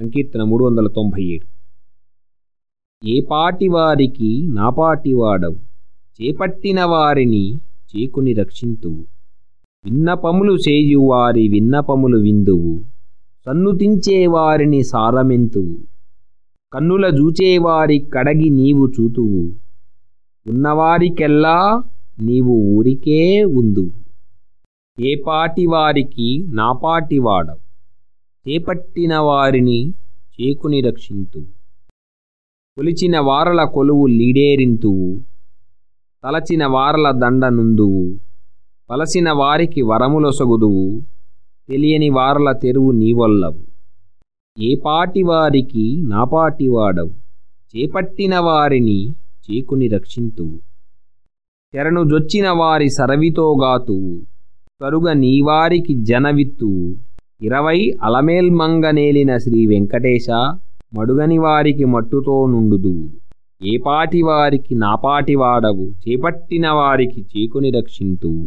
సంకీర్తన మూడు వందల తొంభై ఏడు ఏ పాటివారికి నాపాటి వాడవు చేపట్టిన వారిని చేకుని రక్షింతువు. విన్నపములు చేయువారి విన్నపములు విందువు సన్నుతించే వారిని సారమెంతువు. కన్నుల జూచేవారి కడగి నీవు చూతువు ఉన్నవారికెల్లా నీవు ఊరికే ఉందు ఏ పాటివారికి నాపాటి వాడవు చేపట్టిన వారిని చేకుని రక్షింతు కొలిచిన వారల కొలువు లీడేరింతువు. తలచిన వారల దండ నుందువు. పలసిన వారికి వరములొసగుదువు. తెలియని వారల తెరువు నీవొల్లవు. ఏపాటి వారికి నాపాటి వాడవు. చేపట్టిన వారిని చేకుని రక్షింతువు. చెరను జొచ్చిన వారి సరవితోగాతువు కరుగ నీవారికి జనవిత్తువు. ఇరవై అలమేల్మంగనేలిన శ్రీ వెంకటేశ మడుగని వారికి మట్టుతో నుండుదు. ఏపాటి వారికి నాపాటి వాడవు చేపట్టిన వారికి చేకుని రక్షింతువు.